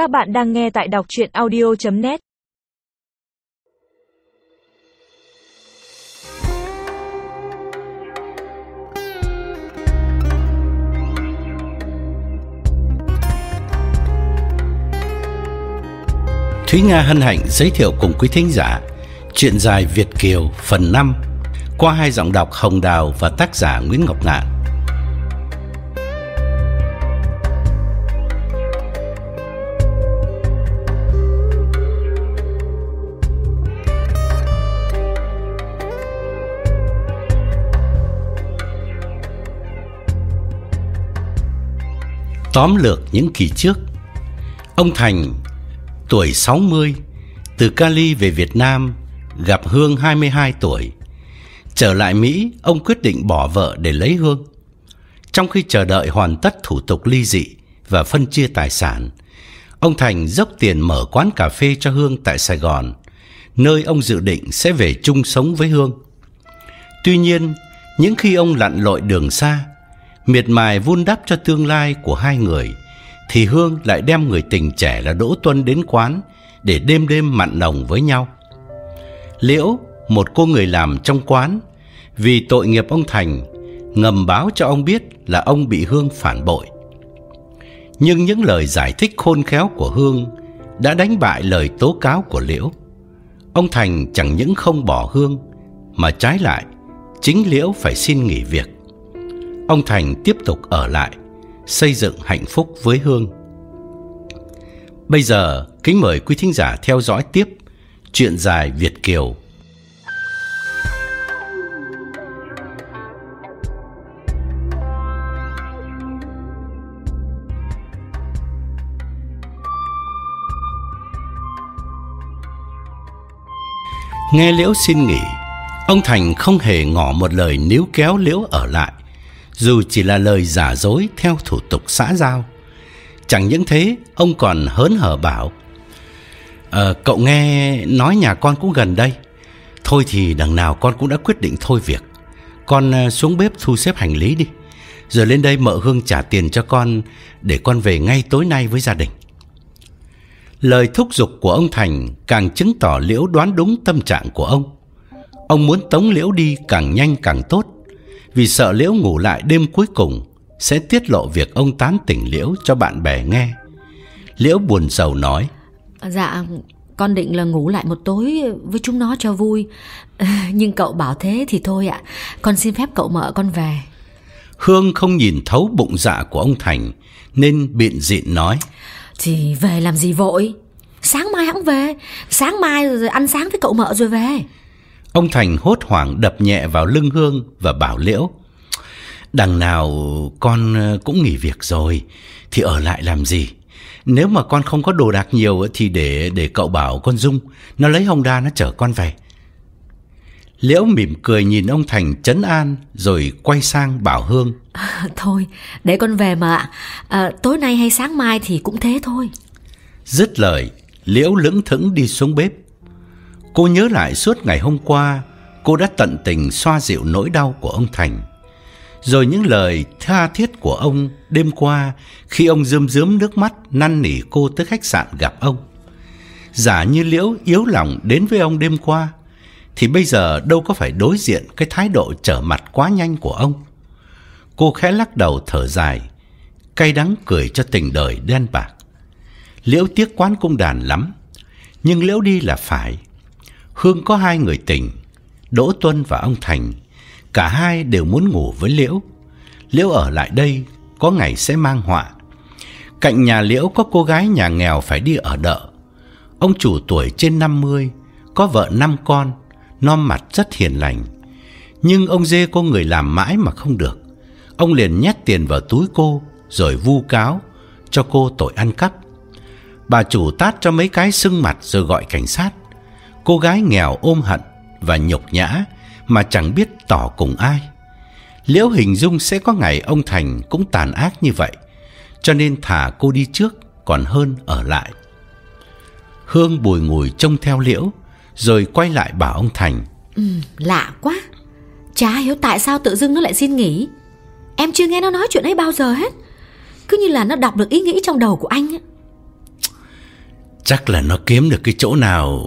Các bạn đang nghe tại đọc chuyện audio.net Thúy Nga hân hạnh giới thiệu cùng quý thính giả Chuyện dài Việt Kiều phần 5 qua hai giọng đọc Hồng Đào và tác giả Nguyễn Ngọc Ngạn. Tóm lược những kỳ trước. Ông Thành, Tuổi 60 Từ Cali về Việt Nam, Gặp Hương 22 tuổi. Trở lại Mỹ, Ông quyết định bỏ vợ để lấy Hương. Trong khi chờ đợi hoàn tất thủ tục ly dị Và phân chia tài sản, Ông Thành dốc tiền mở quán cà phê cho Hương tại Sài Gòn, Nơi ông dự định sẽ về chung sống với Hương. Tuy nhiên, Những khi ông lặn lội đường xa miệt mài vun đắp cho tương lai của hai người, thì Hương lại đem người tình trẻ là Đỗ Tuân đến quán để đêm đêm mặn nồng với nhau. Liễu, một cô người làm trong quán, vì tội nghiệp ông Thành, ngầm báo cho ông biết là ông bị Hương phản bội. Nhưng những lời giải thích khôn khéo của Hương đã đánh bại lời tố cáo của Liễu. Ông Thành chẳng những không bỏ Hương, mà trái lại, chính Liễu phải xin nghỉ việc ông Thành tiếp tục ở lại, xây dựng hạnh phúc với Hương. Bây giờ, kính mời quý thính giả theo dõi tiếp chuyện dài Việt Kiều. Nghe Liễu xin nghỉ, ông Thành không hề ngỏ một lời níu kéo Liễu ở lại dù chỉ là lời giả dối theo thủ tục xã giao. Chẳng những thế, ông còn hớn hở bảo, à, cậu nghe nói nhà con cũng gần đây. Thôi thì đằng nào con cũng đã quyết định thôi việc. Con ờ, xuống bếp thu xếp hành lý đi. Rồi lên đây mợ Hương trả tiền cho con để con về ngay tối nay với gia đình. Lời thúc giục của ông Thành càng chứng tỏ Liễu đoán đúng tâm trạng của ông. Ông muốn tống Liễu đi càng nhanh càng tốt vì sợ Liễu ngủ lại đêm cuối cùng sẽ tiết lộ việc ông tán tỉnh Liễu cho bạn bè nghe. Liễu buồn sầu nói: "Dạ, con định là ngủ lại một tối với chúng nó cho vui, nhưng cậu bảo thế thì thôi ạ, con xin phép cậu mợ con về." Hương không nhìn thấu bụng dạ của ông Thành nên biện diện nói: "Thì về làm gì vội? Sáng mai hẵng về, sáng mai rồi ăn sáng với cậu mợ rồi về." Ông Thành hốt hoảng đập nhẹ vào lưng Hương và bảo Liễu. Đằng nào con ờ, cũng nghỉ việc rồi, thì ở lại làm gì? Nếu mà con không có đồ đạc nhiều thì để để cậu bảo con Dung, nó lấy hồng đa nó chở con về. Liễu mỉm cười nhìn ông Thành chấn an rồi quay sang bảo Hương. À, thôi, để con về mà à, tối nay hay sáng mai thì cũng thế thôi. Dứt lời, Liễu lững thững đi xuống bếp Cô nhớ lại suốt ngày hôm qua, cô đã tận tình xoa dịu nỗi đau của ông Thành. Rồi những lời tha thiết của ông đêm qua khi ông rơm rớm nước mắt năn nỉ cô tới khách sạn gặp ông. Giả như Liễu yếu lòng đến với ông đêm qua, thì bây giờ đâu có phải đối diện cái thái độ trở mặt quá nhanh của ông. Cô khẽ lắc đầu thở dài, cay đắng cười cho tình đời đen bạc. Liễu tiếc quán cung đàn lắm, nhưng Liễu đi là phải Hương có hai người tình, Đỗ Tuân và ông Thành. Cả hai đều muốn ngủ với Liễu. Liễu ở lại đây, có ngày sẽ mang họa. Cạnh nhà Liễu có cô gái nhà nghèo phải đi ở đợ. Ông chủ tuổi trên 50, có vợ năm con, non mặt rất hiền lành. Nhưng ông dê có người làm mãi mà không được. Ông liền nhét tiền vào túi cô rồi vu cáo cho cô tội ăn cắp. Bà chủ tát cho mấy cái sưng mặt rồi gọi cảnh sát. Cô gái nghèo ôm hận và nhục nhã mà chẳng biết tỏ cùng ai. Liễu hình dung sẽ có ngày ông Thành cũng tàn ác như vậy, cho nên thả cô đi trước còn hơn ở lại. Hương bùi ngùi trông theo Liễu, rồi quay lại bảo ông Thành. Ừ, lạ quá. Chả hiểu tại sao tự dưng nó lại xin nghỉ. Em chưa nghe nó nói chuyện ấy bao giờ hết. Cứ như là nó đọc được ý nghĩ trong đầu của anh ấy. Chắc là nó kiếm được cái chỗ nào